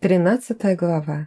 Тринадцатая глава.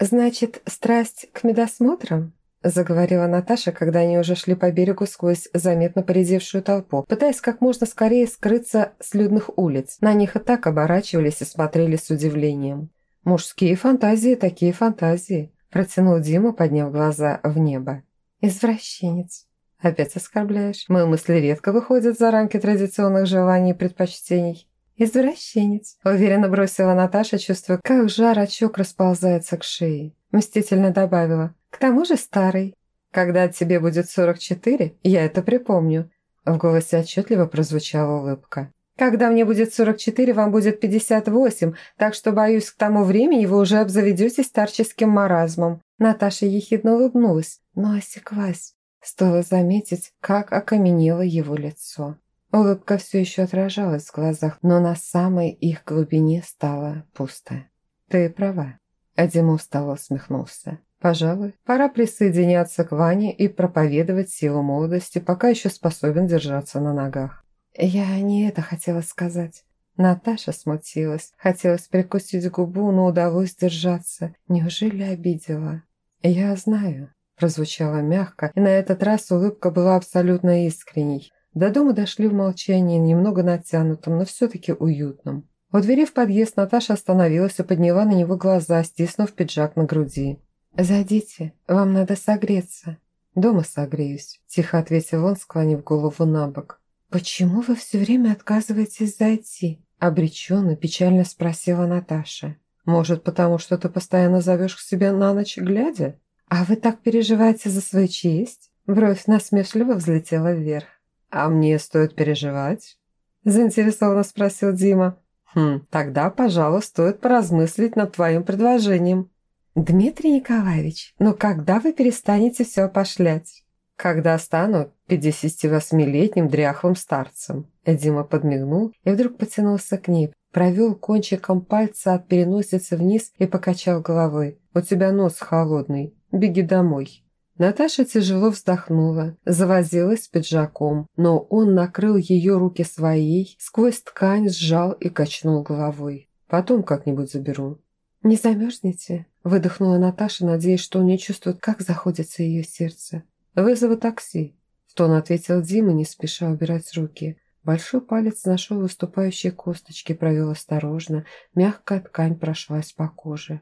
«Значит, страсть к медосмотрам?» – заговорила Наташа, когда они уже шли по берегу сквозь заметно поредевшую толпу, пытаясь как можно скорее скрыться с людных улиц. На них и так оборачивались и смотрели с удивлением. «Мужские фантазии, такие фантазии», – протянул Дима, подняв глаза в небо. «Извращенец». «Опять оскорбляешь? Мои мысли редко выходят за рамки традиционных желаний и предпочтений». «Извращенец», – уверенно бросила Наташа, чувствуя, как жар очок расползается к шее. Мстительно добавила. «К тому же старый. Когда тебе будет 44, я это припомню». В голосе отчетливо прозвучала улыбка. «Когда мне будет 44, вам будет 58, так что, боюсь, к тому времени вы уже обзаведетесь старческим маразмом». Наташа ехидно улыбнулась, но осеклась. Стоило заметить, как окаменело его лицо. Улыбка все еще отражалась в глазах, но на самой их глубине стала пустая. «Ты права». Адима устало усмехнулся. «Пожалуй, пора присоединяться к Ване и проповедовать силу молодости, пока еще способен держаться на ногах». «Я не это хотела сказать». Наташа смутилась. Хотелось прикусить губу, но удалось держаться. Неужели обидела? «Я знаю», – прозвучало мягко, и на этот раз улыбка была абсолютно искренней. До дома дошли в молчании, немного натянутом, но все-таки уютном. У двери в подъезд Наташа остановилась и подняла на него глаза, стиснув пиджак на груди. «Зайдите, вам надо согреться». «Дома согреюсь», – тихо ответил он, склонив голову на бок. «Почему вы все время отказываетесь зайти?» – обреченно, печально спросила Наташа. «Может, потому что ты постоянно зовешь к себе на ночь глядя? А вы так переживаете за свою честь?» Бровь насмешливо взлетела вверх. «А мне стоит переживать?» – заинтересованно спросил Дима. «Хм, тогда, пожалуй, стоит поразмыслить над твоим предложением». «Дмитрий Николаевич, но когда вы перестанете все опошлять?» «Когда стану 58-летним дряхлым старцем». Дима подмигнул и вдруг потянулся к ней, провел кончиком пальца от переносицы вниз и покачал головой. «У тебя нос холодный, беги домой». Наташа тяжело вздохнула, завозилась пиджаком, но он накрыл ее руки своей, сквозь ткань сжал и качнул головой. «Потом как-нибудь заберу». «Не замерзнете?» – выдохнула Наташа, надеясь, что он не чувствует, как заходится ее сердце. «Вызову такси», – в тон ответил Дима, не спеша убирать руки. Большой палец нашел выступающие косточки, провел осторожно, мягкая ткань прошлась по коже.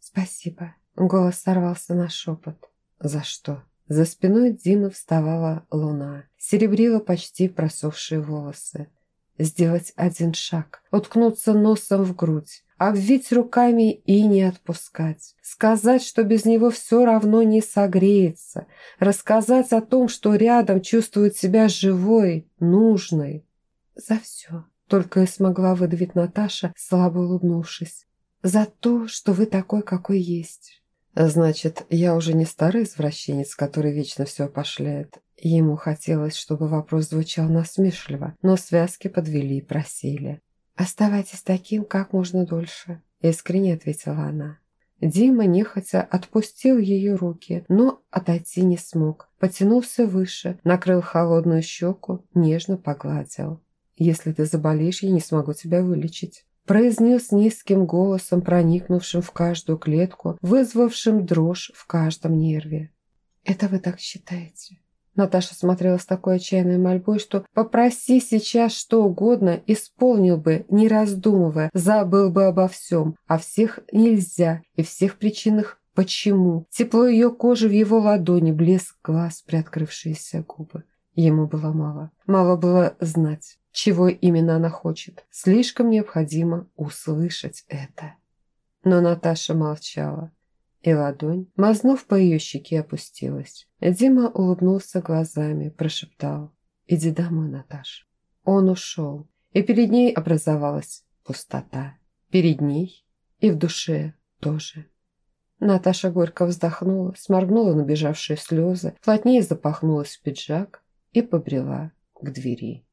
«Спасибо», – голос сорвался на шепот. За что? За спиной Димы вставала луна, серебрила почти просохшие волосы. Сделать один шаг, уткнуться носом в грудь, обвить руками и не отпускать. Сказать, что без него все равно не согреется. Рассказать о том, что рядом чувствует себя живой, нужной. За все. Только и смогла выдавить Наташа, слабо улыбнувшись. За то, что вы такой, какой есть. Значит, я уже не старый извращенец, который вечно все пошляет. Ему хотелось, чтобы вопрос звучал насмешливо, но связки подвели и просили. «Оставайтесь таким как можно дольше», – искренне ответила она. Дима нехотя отпустил ее руки, но отойти не смог. Потянулся выше, накрыл холодную щеку, нежно погладил. «Если ты заболеешь, я не смогу тебя вылечить» произнес низким голосом, проникнувшим в каждую клетку, вызвавшим дрожь в каждом нерве. «Это вы так считаете?» Наташа смотрела с такой отчаянной мольбой, что попроси сейчас что угодно, исполнил бы, не раздумывая, забыл бы обо всем. А всех нельзя и всех причинах почему. Тепло ее кожи в его ладони, блеск глаз, приоткрывшиеся губы. Ему было мало. Мало было знать чего именно она хочет. Слишком необходимо услышать это. Но Наташа молчала, и ладонь, мазнув по ее щеке, опустилась. Дима улыбнулся глазами, прошептал «Иди домой, Наташ». Он ушел, и перед ней образовалась пустота. Перед ней и в душе тоже. Наташа горько вздохнула, сморгнула набежавшие слезы, плотнее запахнулась в пиджак и побрела к двери.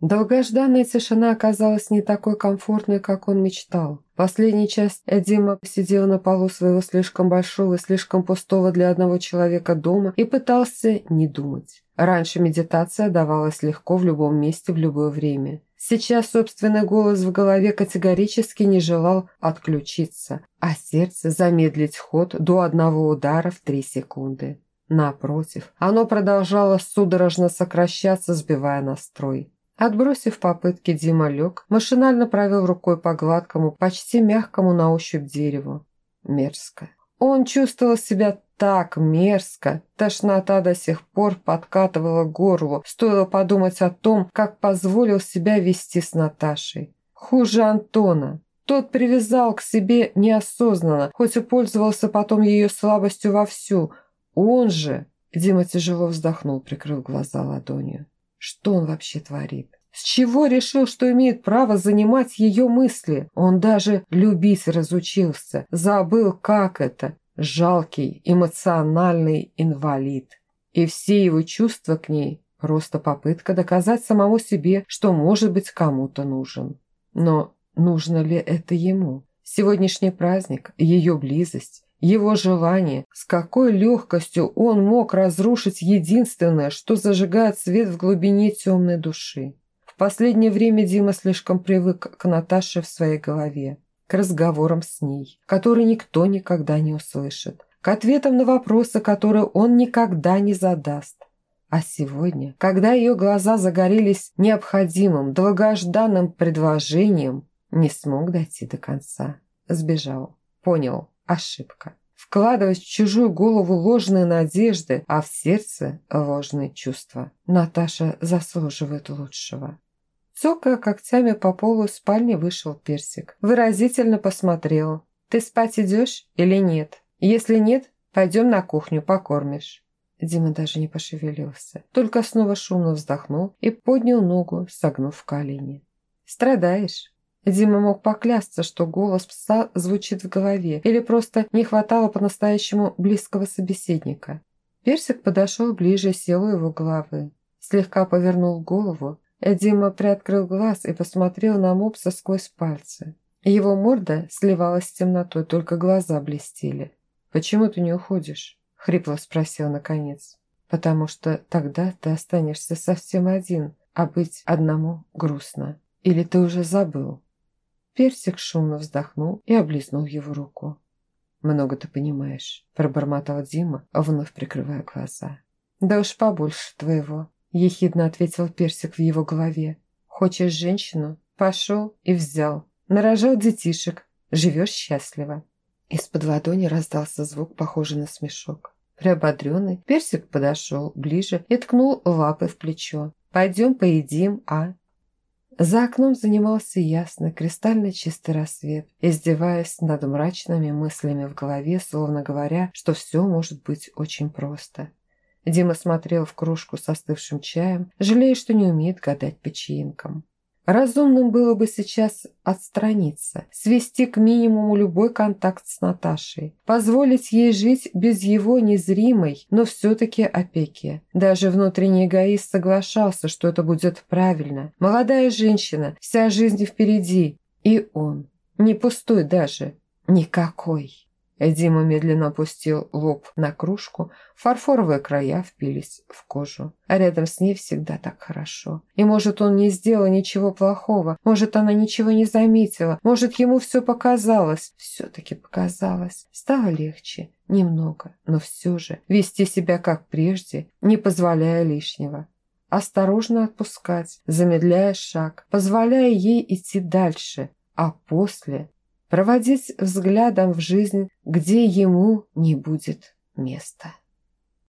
Долгожданная тишина оказалась не такой комфортной, как он мечтал. Последняя часть Дима сидел на полу своего слишком большого и слишком пустого для одного человека дома и пытался не думать. Раньше медитация давалась легко в любом месте в любое время. Сейчас собственный голос в голове категорически не желал отключиться, а сердце замедлить ход до одного удара в три секунды. Напротив, оно продолжало судорожно сокращаться, сбивая настрой. Отбросив попытки, Дима лег, машинально провел рукой по гладкому, почти мягкому на ощупь дереву. Мерзко. Он чувствовал себя так мерзко. Тошнота до сих пор подкатывала горло. Стоило подумать о том, как позволил себя вести с Наташей. Хуже Антона. Тот привязал к себе неосознанно, хоть и пользовался потом ее слабостью вовсю. Он же... Дима тяжело вздохнул, прикрыл глаза ладонью. Что он вообще творит? С чего решил, что имеет право занимать ее мысли? Он даже любить разучился, забыл, как это жалкий, эмоциональный инвалид. И все его чувства к ней – просто попытка доказать самому себе, что может быть кому-то нужен. Но нужно ли это ему? Сегодняшний праздник, ее близость, его желание, с какой легкостью он мог разрушить единственное, что зажигает свет в глубине темной души. В последнее время Дима слишком привык к Наташе в своей голове к разговорам с ней, которые никто никогда не услышит, к ответам на вопросы, которые он никогда не задаст. А сегодня, когда ее глаза загорелись необходимым, долгожданным предложением, не смог дойти до конца. Сбежал. Понял. Ошибка. Вкладывать в чужую голову ложные надежды, а в сердце ложные чувства. Наташа заслуживает лучшего. Цокая когтями по полу спальни вышел персик. Выразительно посмотрел. «Ты спать идешь или нет? Если нет, пойдем на кухню, покормишь». Дима даже не пошевелился, только снова шумно вздохнул и поднял ногу, согнув колени. «Страдаешь?» Дима мог поклясться, что голос пса звучит в голове, или просто не хватало по-настоящему близкого собеседника. Персик подошел ближе, сел у его головы. Слегка повернул голову, Дима приоткрыл глаз и посмотрел на мопса сквозь пальцы. Его морда сливалась с темнотой, только глаза блестели. «Почему ты не уходишь?» – хрипло спросил наконец. «Потому что тогда ты останешься совсем один, а быть одному грустно. Или ты уже забыл?» Персик шумно вздохнул и облизнул его руку. «Много ты понимаешь», – пробормотал Дима, вновь прикрывая глаза. «Да уж побольше твоего», ехидно ответил персик в его голове. «Хочешь женщину? Пошел и взял. Нарожал детишек. Живешь счастливо». Из-под ладони раздался звук, похожий на смешок. Приободренный, персик подошел ближе и ткнул лапой в плечо. «Пойдем поедим, а?» За окном занимался ясный, кристально чистый рассвет, издеваясь над мрачными мыслями в голове, словно говоря, что все может быть очень просто. Дима смотрел в кружку с остывшим чаем, жалея, что не умеет гадать печенькам. Разумным было бы сейчас отстраниться, свести к минимуму любой контакт с Наташей, позволить ей жить без его незримой, но все-таки опеки. Даже внутренний эгоист соглашался, что это будет правильно. Молодая женщина, вся жизнь впереди. И он. Не пустой даже. Никакой. Дима медленно опустил лоб на кружку, фарфоровые края впились в кожу. А рядом с ней всегда так хорошо. И может, он не сделал ничего плохого, может, она ничего не заметила, может, ему все показалось. Все-таки показалось. Стало легче, немного, но все же вести себя как прежде, не позволяя лишнего. Осторожно отпускать, замедляя шаг, позволяя ей идти дальше, а после проводить взглядом в жизнь, где ему не будет места.